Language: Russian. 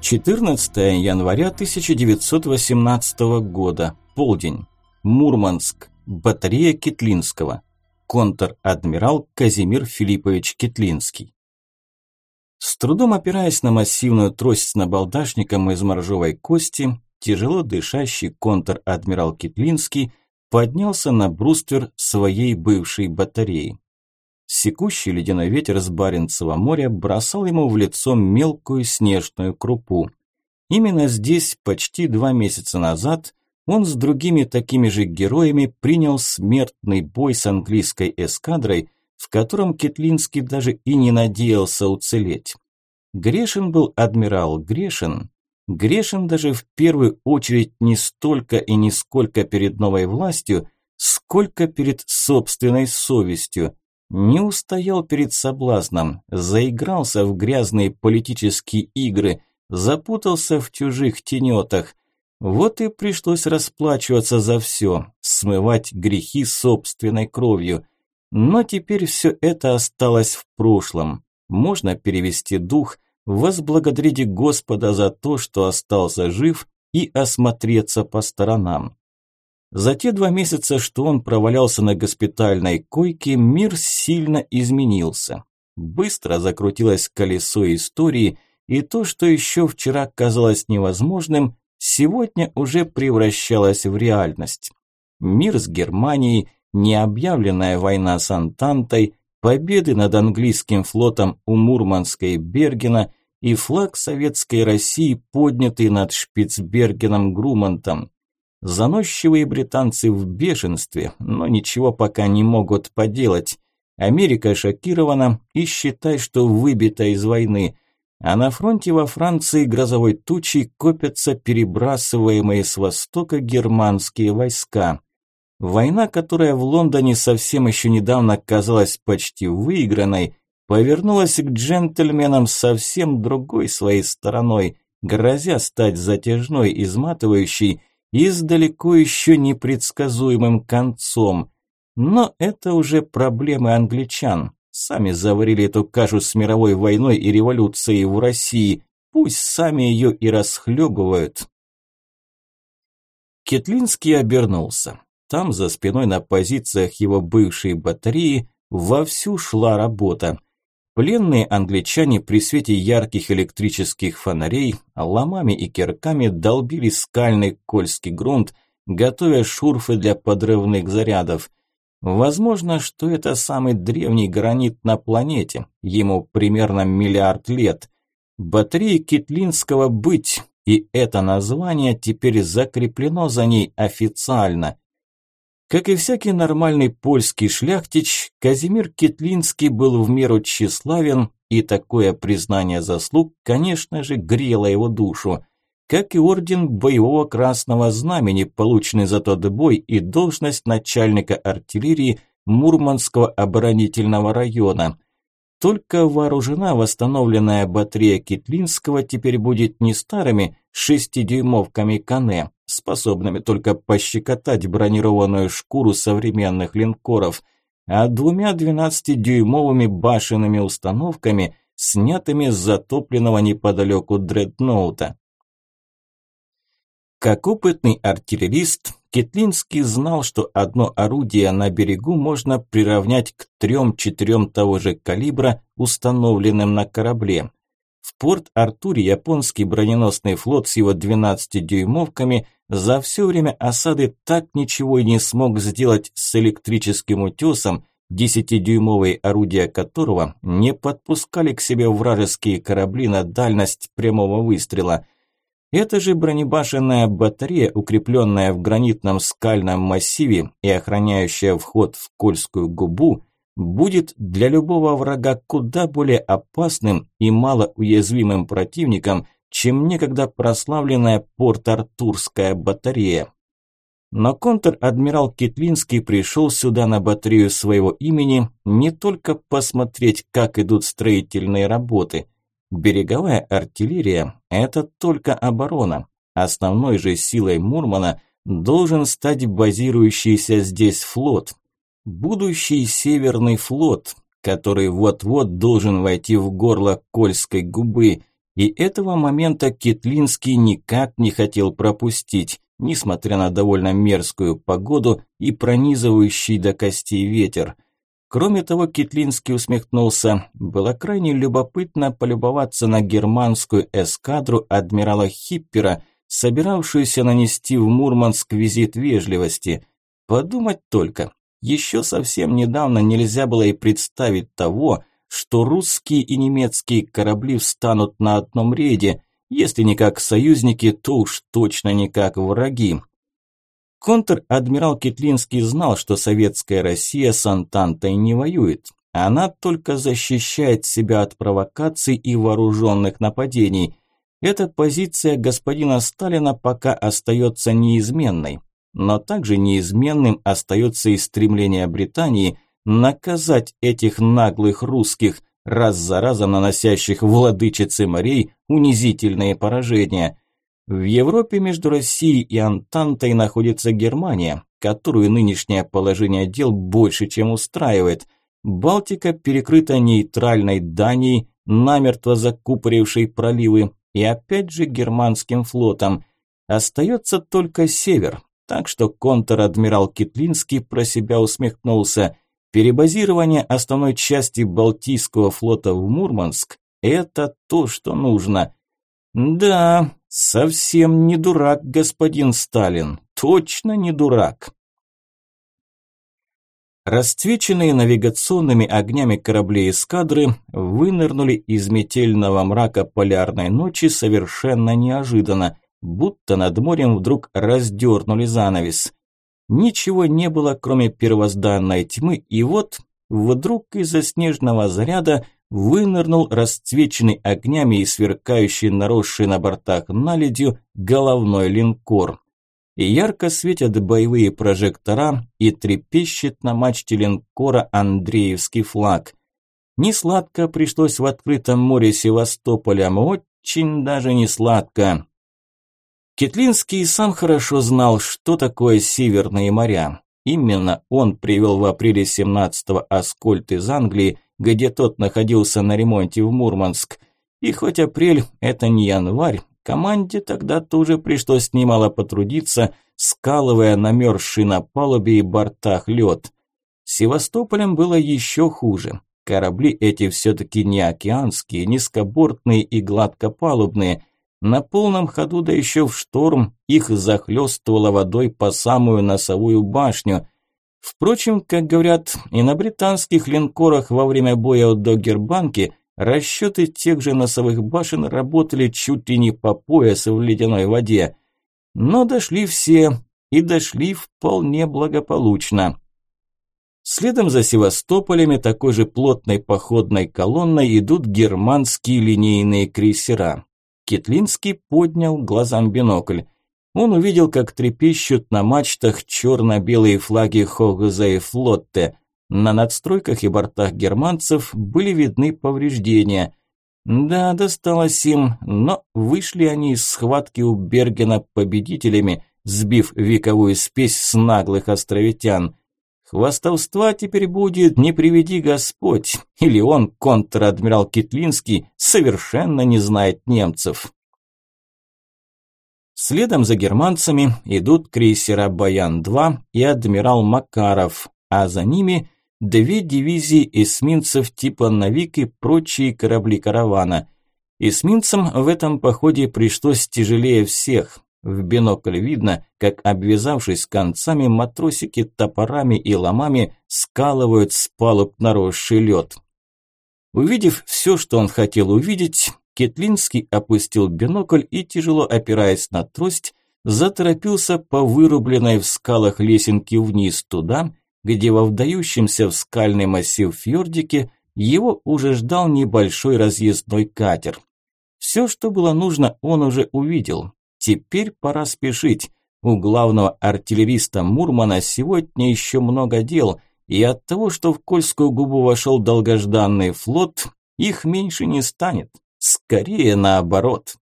14 января 1918 года. Полдень. Мурманск. Батарея Китлинского. Контр-адмирал Казимир Филиппович Китлинский. С трудом опираясь на массивную трость с набалдашником из моржовой кости, тяжело дышащий контр-адмирал Китлинский поднялся на бруствер своей бывшей батареи. Секущий ледяной ветер с Баренцева моря бросал ему в лицо мелкую снежную крупу. Именно здесь, почти два месяца назад, он с другими такими же героями принял смертный бой с английской эскадрой, в котором Кетлинский даже и не надеялся уцелеть. Грешин был адмирал, грешен. Грешен даже в первую очередь не столько и не сколько перед новой властью, сколько перед собственной совестью – не устоял перед соблазном, заигрался в грязные политические игры, запутался в чужих тенетах. Вот и пришлось расплачиваться за все, смывать грехи собственной кровью. Но теперь все это осталось в прошлом. Можно перевести дух, возблагодарить Господа за то, что остался жив, и осмотреться по сторонам. За те два месяца, что он провалялся на госпитальной койке, мир сильно изменился. Быстро закрутилось колесо истории, и то, что еще вчера казалось невозможным, сегодня уже превращалось в реальность. Мир с Германией, необъявленная война с Антантой, победы над английским флотом у Мурманска и Бергена и флаг советской России, поднятый над Шпицбергеном Грумантом. Заносчивые британцы в бешенстве, но ничего пока не могут поделать. Америка шокирована и считай, что выбита из войны. А на фронте во Франции грозовой тучей копятся перебрасываемые с востока германские войска. Война, которая в Лондоне совсем еще недавно казалась почти выигранной, повернулась к джентльменам совсем другой своей стороной, грозя стать затяжной, изматывающей и с далеко еще непредсказуемым концом. Но это уже проблемы англичан. Сами заварили эту кашу с мировой войной и революцией в России. Пусть сами ее и расхлебывают. Кетлинский обернулся. Там за спиной на позициях его бывшей батареи вовсю шла работа. Пленные англичане при свете ярких электрических фонарей ломами и кирками долбили скальный кольский грунт, готовя шурфы для подрывных зарядов. Возможно, что это самый древний гранит на планете, ему примерно миллиард лет. Батареи Китлинского быть, и это название теперь закреплено за ней официально. Как и всякий нормальный польский шляхтич, Казимир Китлинский был в меру тщеславен, и такое признание заслуг, конечно же, грело его душу, как и орден боевого красного знамени, полученный за тот бой и должность начальника артиллерии Мурманского оборонительного района. Только вооружена восстановленная батарея Китлинского теперь будет не старыми шестидюймовками Кане, способными только пощекотать бронированную шкуру современных линкоров, а двумя 12-дюймовыми башенными установками, снятыми с затопленного неподалеку дредноута. Как опытный артиллерист, Кетлинский знал, что одно орудие на берегу можно приравнять к трем-четырем того же калибра, установленным на корабле. В порт Артуре японский броненосный флот с его 12-дюймовками за все время осады так ничего и не смог сделать с электрическим утесом, 10-дюймовые орудия которого не подпускали к себе вражеские корабли на дальность прямого выстрела. Эта же бронебашенная батарея, укрепленная в гранитном скальном массиве и охраняющая вход в Кольскую губу, будет для любого врага куда более опасным и малоуязвимым противником, чем некогда прославленная Порт-Артурская батарея. Но контр-адмирал Китлинский пришел сюда на батарею своего имени не только посмотреть, как идут строительные работы. Береговая артиллерия – это только оборона. Основной же силой Мурмана должен стать базирующийся здесь флот, Будущий Северный флот, который вот-вот должен войти в горло Кольской губы, И этого момента Китлинский никак не хотел пропустить, несмотря на довольно мерзкую погоду и пронизывающий до костей ветер. Кроме того, Китлинский усмехнулся. Было крайне любопытно полюбоваться на германскую эскадру адмирала Хиппера, собиравшуюся нанести в Мурманск визит вежливости. Подумать только, еще совсем недавно нельзя было и представить того, что русские и немецкие корабли встанут на одном рейде, если не как союзники, то уж точно не как враги. Контр-адмирал Китлинский знал, что советская Россия с Антантой не воюет. Она только защищает себя от провокаций и вооруженных нападений. Эта позиция господина Сталина пока остается неизменной. Но также неизменным остается и стремление Британии наказать этих наглых русских, раз за разом наносящих владычице морей унизительные поражения. В Европе между Россией и Антантой находится Германия, которую нынешнее положение дел больше чем устраивает. Балтика перекрыта нейтральной Данией, намертво закупорившей проливы, и опять же германским флотом. Остается только север, так что контр-адмирал Китлинский про себя усмехнулся. Перебазирование основной части Балтийского флота в Мурманск – это то, что нужно. Да, совсем не дурак господин Сталин, точно не дурак. Расцвеченные навигационными огнями корабли эскадры вынырнули из метельного мрака полярной ночи совершенно неожиданно, будто над морем вдруг раздернули занавес. Ничего не было, кроме первозданной тьмы, и вот вдруг из-за снежного заряда вынырнул расцвеченный огнями и сверкающий наросший на бортах наледью головной линкор. Ярко светят боевые прожектора и трепещет на мачте линкора Андреевский флаг. Несладко пришлось в открытом море Севастополя, очень даже не сладко. Кетлинский сам хорошо знал, что такое Северные моря. Именно он привел в апреле 17-го Аскольд из Англии, где тот находился на ремонте в Мурманск. И хоть апрель – это не январь, команде тогда тоже пришлось немало потрудиться, скалывая намерзший на палубе и бортах лед. Севастополем было еще хуже. Корабли эти все-таки не океанские, низкобортные и гладкопалубные – на полном ходу, да еще в шторм, их захлестывало водой по самую носовую башню. Впрочем, как говорят, и на британских линкорах во время боя у Доггербанки расчеты тех же носовых башен работали чуть ли не по пояс в ледяной воде. Но дошли все, и дошли вполне благополучно. Следом за Севастополями такой же плотной походной колонной идут германские линейные крейсера. Китлинский поднял глазам бинокль. Он увидел, как трепещут на мачтах черно-белые флаги Хогза и Флотте. На надстройках и бортах германцев были видны повреждения. Да, досталось им, но вышли они из схватки у Бергена победителями, сбив вековую спесь с наглых островитян. Хвастовства теперь будет, не приведи Господь, или он, контр-адмирал Китлинский, совершенно не знает немцев. Следом за германцами идут крейсера «Баян-2» и адмирал Макаров, а за ними две дивизии эсминцев типа «Навик» и прочие корабли каравана. Эсминцам в этом походе пришлось тяжелее всех, в бинокль видно, как, обвязавшись концами, матросики топорами и ломами скалывают с палуб наросший лед. Увидев все, что он хотел увидеть, Кетлинский опустил бинокль и, тяжело опираясь на трость, заторопился по вырубленной в скалах лесенке вниз туда, где во вдающемся в скальный массив фьордике его уже ждал небольшой разъездной катер. Все, что было нужно, он уже увидел. Теперь пора спешить. У главного артиллериста Мурмана сегодня еще много дел, и от того, что в Кольскую губу вошел долгожданный флот, их меньше не станет. Скорее наоборот.